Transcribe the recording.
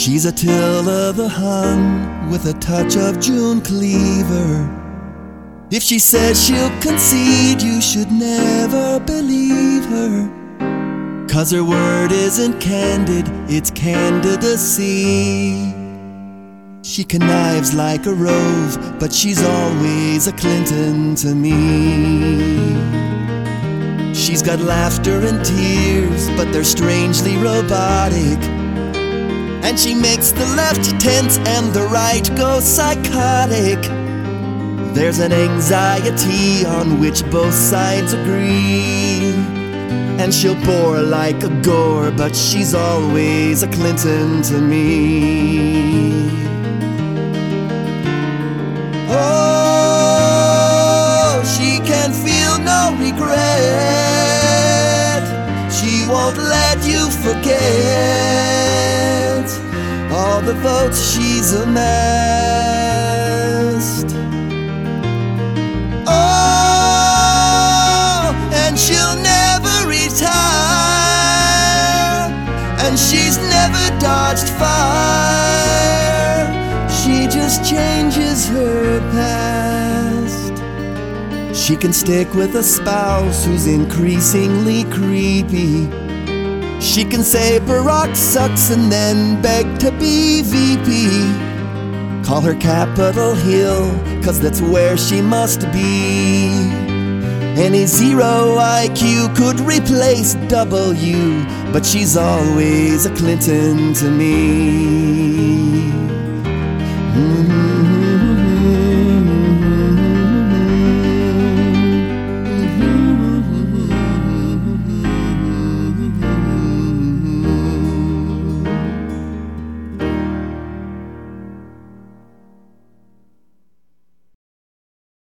She's a Attila the Hun with a touch of June Cleaver. If she says she'll concede, you should never believe her. Cause her word isn't candid, it's candidacy. She connives like a rose, but she's always a Clinton to me. She's got laughter and tears, but they're strangely robotic. And she makes the left tense and the right go psychotic. There's an anxiety on which both sides agree. And she'll bore like a gore, but she's always a Clinton to me. Oh, she can feel no regret. She won't let you forget the votes she's amassed. Oh, and she'll never retire, and she's never dodged fire. She just changes her past. She can stick with a spouse who's increasingly creepy. She can say Barack sucks and then beg to be VP. Call her Capitol Hill, cause that's where she must be. Any zero IQ could replace W, but she's always a Clinton to me.